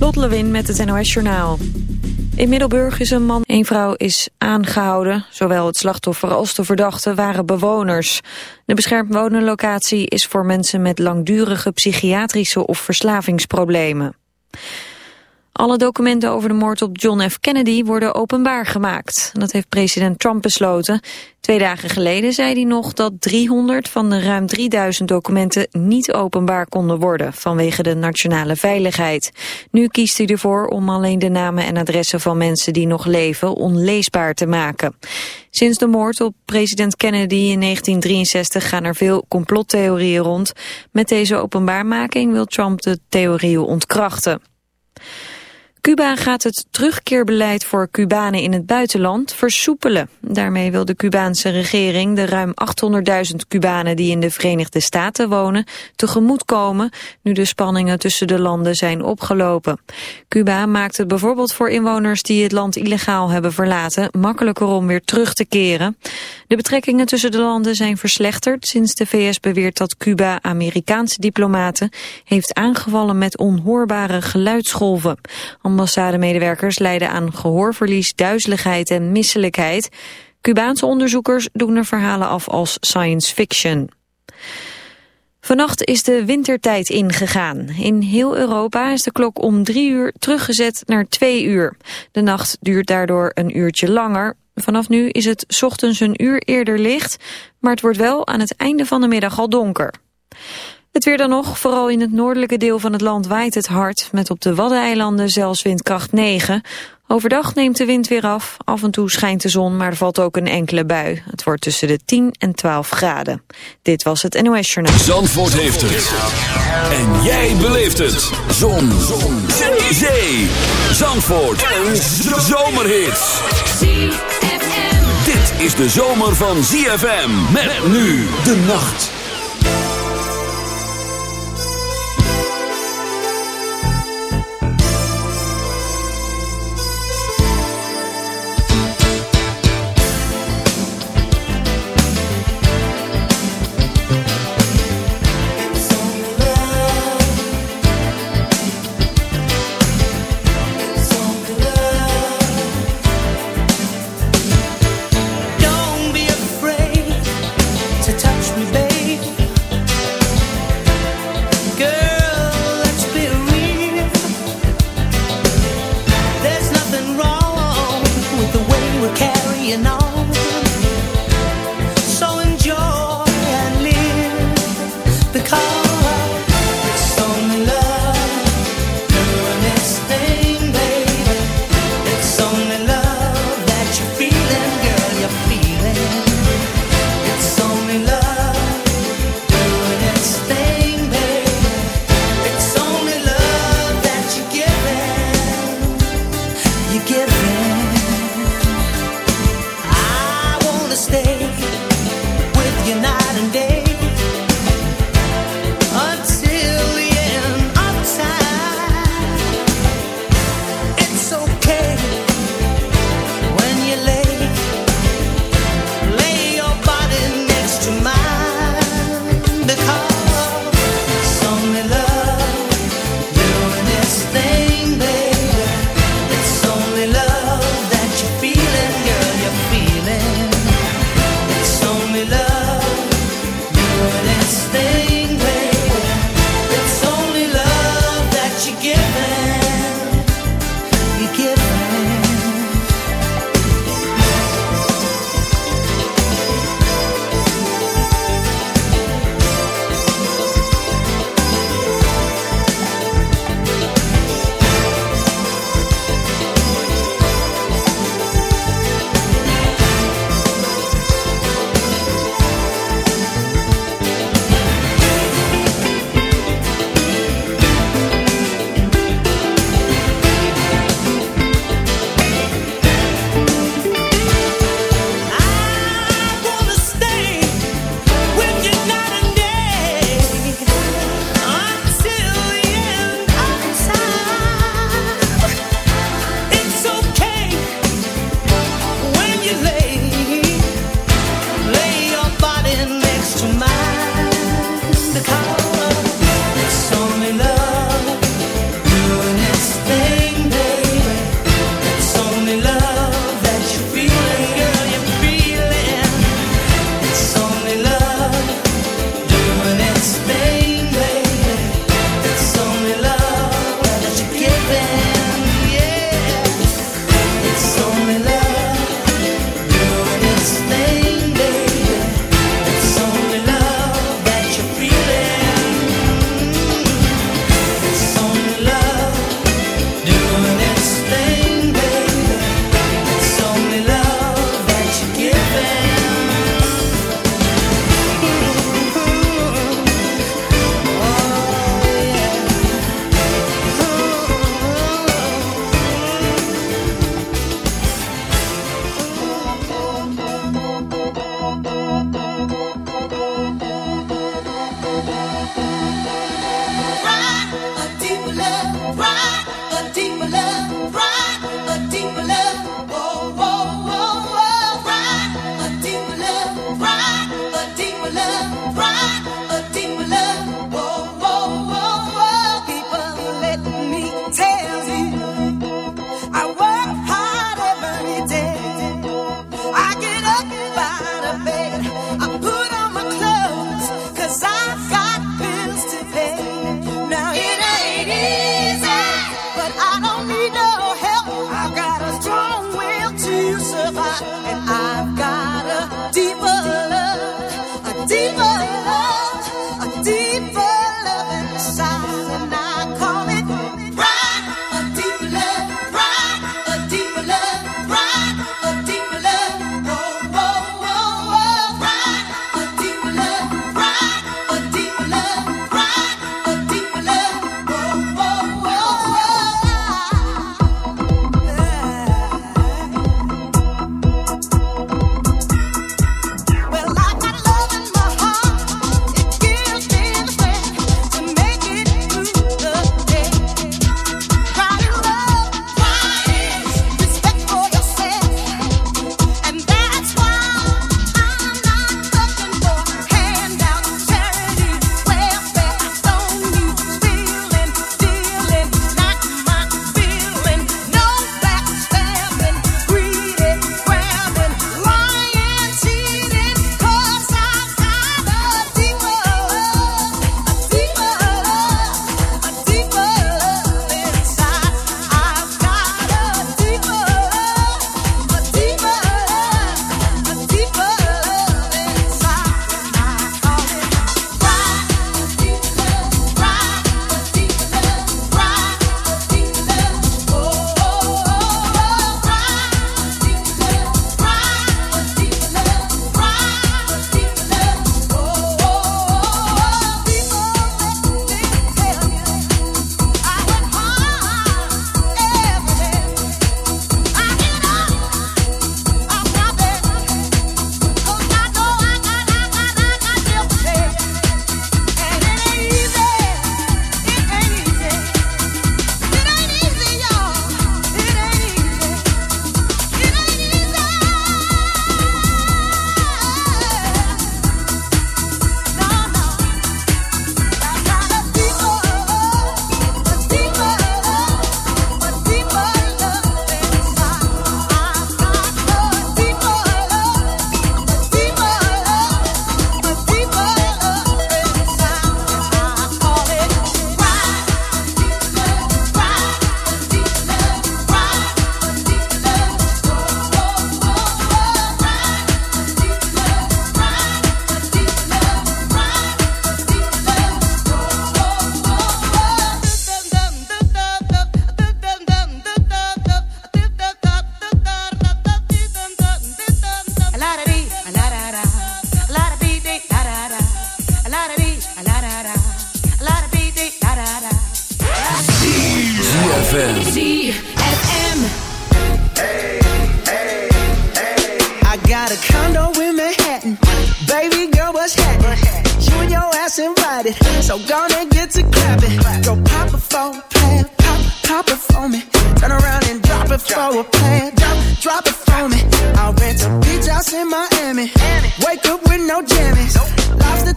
Lot Lewin met het NOS Journaal. In Middelburg is een man, een vrouw is aangehouden. Zowel het slachtoffer als de verdachte waren bewoners. De beschermd wonenlocatie is voor mensen met langdurige psychiatrische of verslavingsproblemen. Alle documenten over de moord op John F. Kennedy worden openbaar gemaakt. Dat heeft president Trump besloten. Twee dagen geleden zei hij nog dat 300 van de ruim 3000 documenten niet openbaar konden worden vanwege de nationale veiligheid. Nu kiest hij ervoor om alleen de namen en adressen van mensen die nog leven onleesbaar te maken. Sinds de moord op president Kennedy in 1963 gaan er veel complottheorieën rond. Met deze openbaarmaking wil Trump de theorieën ontkrachten. Cuba gaat het terugkeerbeleid voor Cubanen in het buitenland versoepelen. Daarmee wil de Cubaanse regering de ruim 800.000 Cubanen die in de Verenigde Staten wonen tegemoetkomen nu de spanningen tussen de landen zijn opgelopen. Cuba maakt het bijvoorbeeld voor inwoners die het land illegaal hebben verlaten makkelijker om weer terug te keren. De betrekkingen tussen de landen zijn verslechterd sinds de VS beweert dat Cuba Amerikaanse diplomaten heeft aangevallen met onhoorbare geluidsgolven. Ambassademedewerkers lijden aan gehoorverlies, duizeligheid en misselijkheid. Cubaanse onderzoekers doen er verhalen af als science fiction. Vannacht is de wintertijd ingegaan. In heel Europa is de klok om drie uur teruggezet naar twee uur. De nacht duurt daardoor een uurtje langer. Vanaf nu is het ochtends een uur eerder licht, maar het wordt wel aan het einde van de middag al donker. Het weer dan nog, vooral in het noordelijke deel van het land waait het hard, met op de Waddeneilanden zelfs windkracht 9. Overdag neemt de wind weer af, af en toe schijnt de zon, maar er valt ook een enkele bui. Het wordt tussen de 10 en 12 graden. Dit was het NOS Journaal. Zandvoort heeft het. En jij beleeft het. Zon. zon. Zee. Zee. Zandvoort. Een zomerhit. Dit is de zomer van ZFM. Met nu de nacht.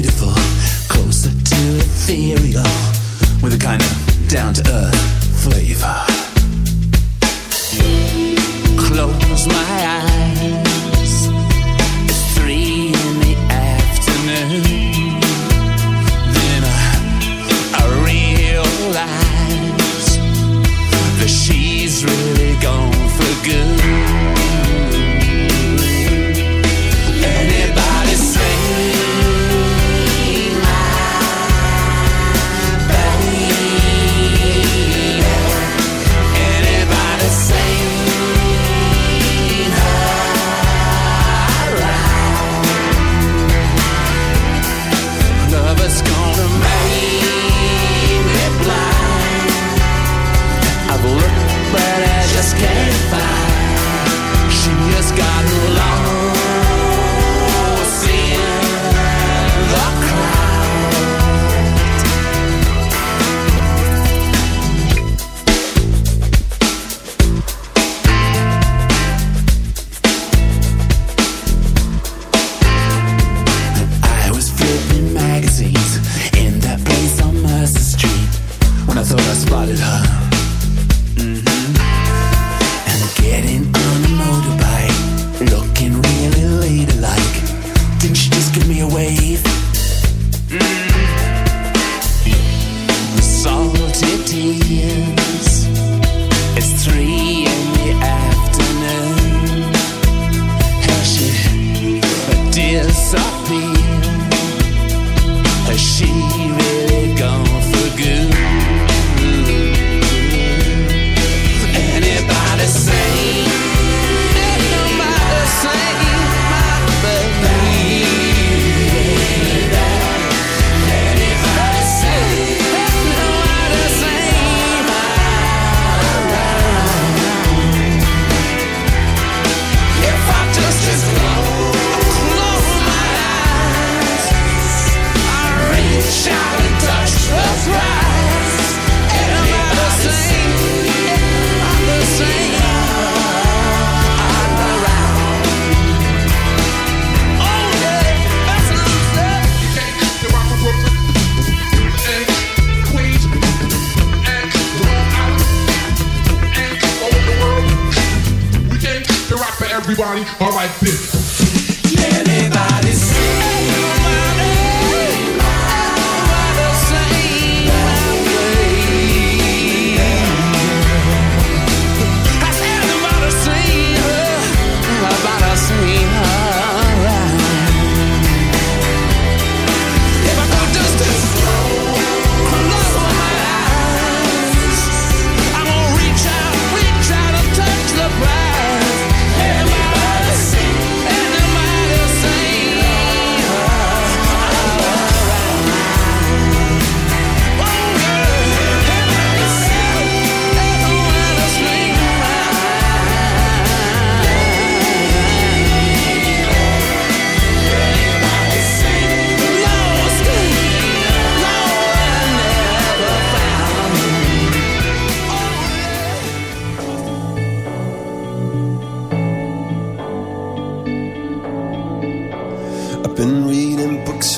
beautiful, closer to ethereal, with a kind of down to earth flavor. Close my eyes.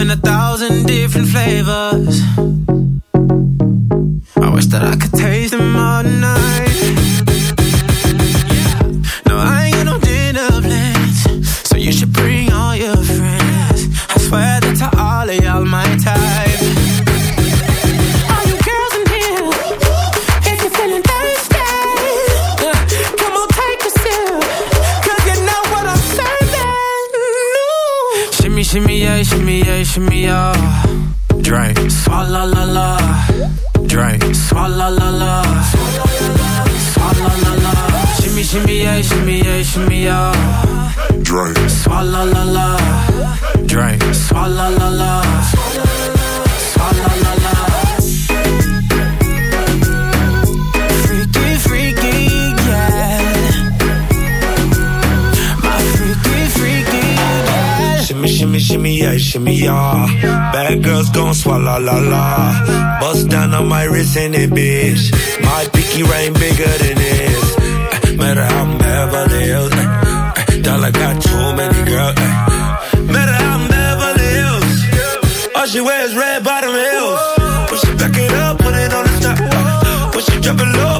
In a thousand different flavors. I wish that I could taste yeah, shimmy. Bad girls gon' swallow la la. Bust down on my wrist in it, bitch. My pinky ring bigger than this. Eh, Matter how I'm Beverly Hills. eh, Dollar got too many girls. Matter how I'm Beverly Hills. All she wears red bottom heels. When she back it up, put it on the top. When she drop it low,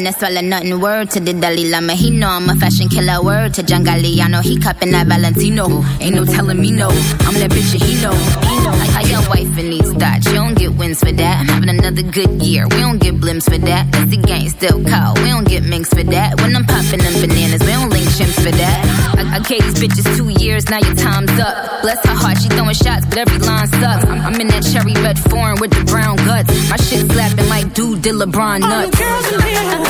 girl, no swallow nothing. Word to the Dalai Lama, he know I'm a fashion killer. Word to John Galliano, he cupping that Valentino. Ain't no telling me no, I'm that bitch that he know. He know. Like how your wife needs that, you don't get wins for that. I'm having another good year, we don't get blimps for that. That's the gang still call, we don't get minks for that. When I'm popping them bananas, we don't link chimps for that. I, I gave these bitches two years, now your time's up. Bless her heart, she throwing shots, but every line sucks. I'm, I'm in that cherry red foreign with the brown guts. My shit slapping like dude did LeBron nuts. All nuts. girls in here,